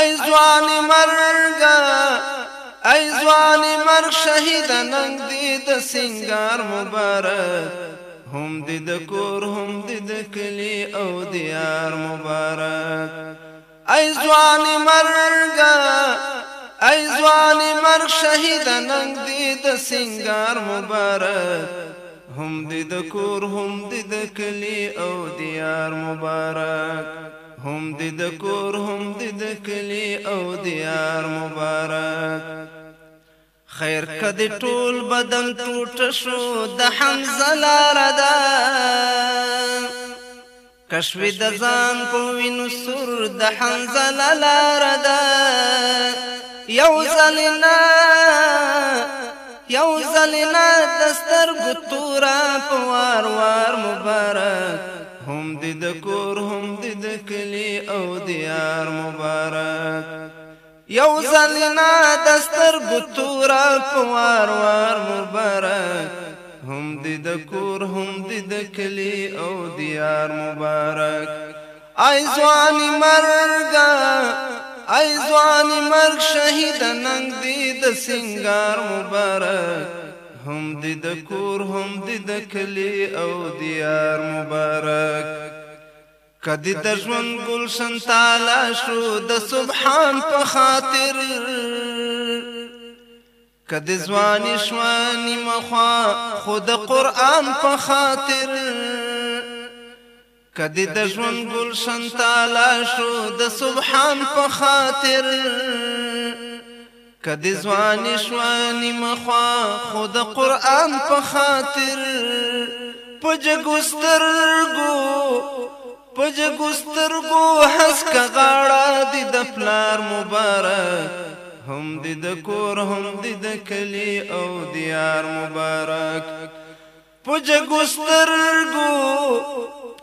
ای ځوان مرګا ای ځوان مرګ شهید نن دې د سنگار مبارک هم دې د کور هم دې د کلی او دیار مبارک ای ځوان مرګا ای ځوان مرګ شهید نن دې د سنگار مبارک هم دې د کور هم دې د کلی او دیار مبارک هم دې د کور هم دې د کلی او دیار مبارک خیر کدی ټول بدن ټوټه شو د حمزه لار ده کشوی د ځان په وینو سر د حمزه لار ده یو ځلنا یو ځلنا دستر ګتورا په وار وار مبارک هم دې د کور هم دې د کلی او دیار مبارک یو ځل نه دستر ګتورا کوار وار مبارک هم دې د کور هم دې د کلی او دیار مبارک ای ځواني مرګا ای ځواني مرګ شهید ننګ دې د سنگار مبارک هم دې د کور هم دې د کلی او دیار مبارک کدی د ژوند گلشن تعالی شو د سبحان په خاطر کدی ځواني شوانی مخا خود قران په خاطر کدی د ژوند گلشن تعالی شو د سبحان په خاطر کدی ځواني شوانی مخوا خود قران په خاطر پجګسترګو پجګسترګو حس کا غاړه دی د پلار مبارک هم دی د کور هم دی د کلی او دیار مبارک پجګسترګو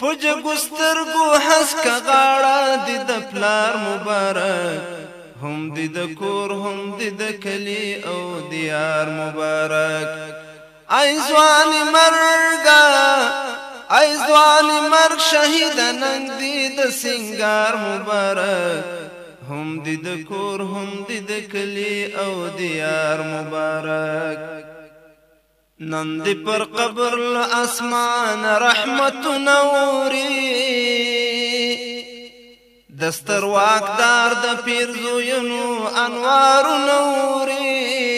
پجګسترګو حس کا غاړه دی د پلار مبارک هم دې د کور هم دې د کلی او دیار مبارک ای ځوان مرګا ای ځوان مرګ شهید نن دې د سنگار مبارک هم دې د کور هم دې د کلی او دیار مبارک نن دې پر قبر الاسمان رحمت نوري دستر واکدار د پیر زوینو انوار نوري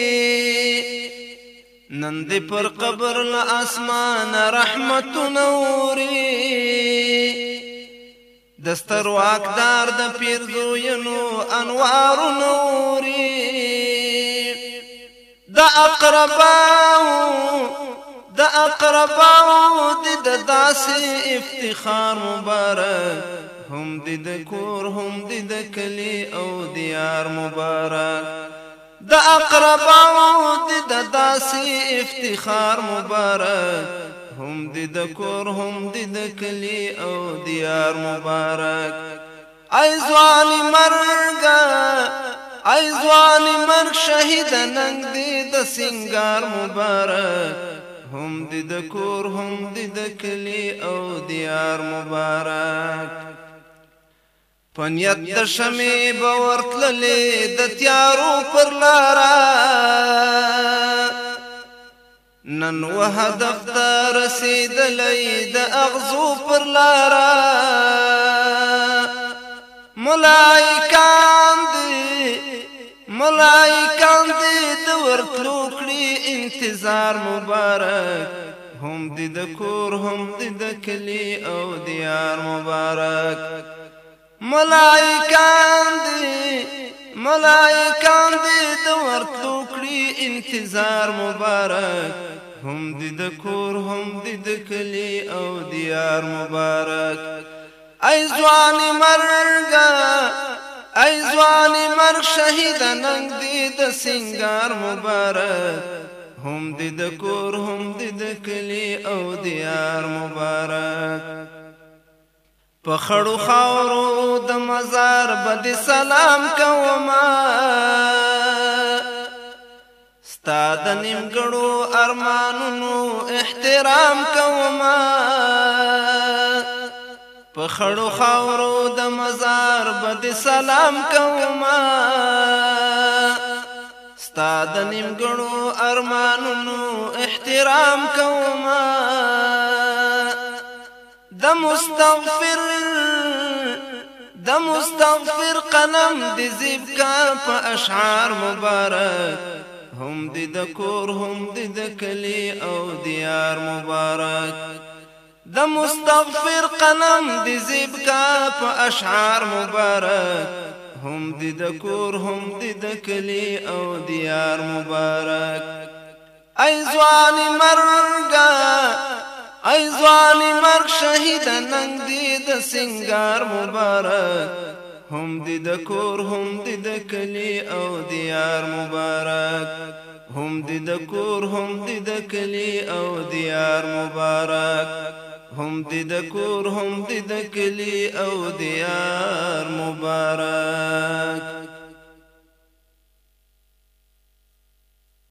نند پر قبر ل اسمان رحمت نوري دستر واکدار د پیر زوینو انوار نوري د اقرباو د اقرباو د داسې افتخار مبارک هم دې د کور هم دې د کلی او دیار مبارک د اقرباو دې د داسې افتخار مبارک هم دې د کور هم دې د کلی او دیار مبارک ای ځواني مرګه ای ځواني مرګ شهید ننګ دې د سنگار مبارک هم د کور هم د کلی او دیار مبارک پنیت د شمې باورتللې د تیارو پر لارا نن وهدف د رسیدلې د اغزو پر لارا ملائکان دې ملائکان دې د ورتلو کړې انتظار مبارک هم دې د کور هم دې د کلی او دیار مبارک ملائکان دی ملائکان دی د ورتلو کړي انتظار مبارک هم دی د کور هم دی د کلی او دیار مبارک ای ځوان مرګ ای ځوان مرګ شهید نن دی د سنگار مبارک هم دی د کور هم دی د کلی او دیار مبارک په خړو خاورو د مزار باندې سلام کوما ستا د نیمګړو ارمانونو احترام کوما په خړو خاورو د مزار باندې سلام کوما ستا د نیمګړو ارمانونو احترام کوما د مستغفر د مستغفر قلم د زیب اشعار مبارك هم دي دكور هم دي دكلي او ديار مبارك د مستغفر قلم د زیب اشعار مبارك هم دي دكور هم دي دكلي او ديار مبارك أي زواني مرقا ای ځواني مرګ شهید نن دې د سنگار مبارک هم دې د کور هم دې د کلی او دیار مبارک هم دې د کور هم دې د کلی او دیار مبارک هم دې د کور هم دې د کلی او دیار مبارک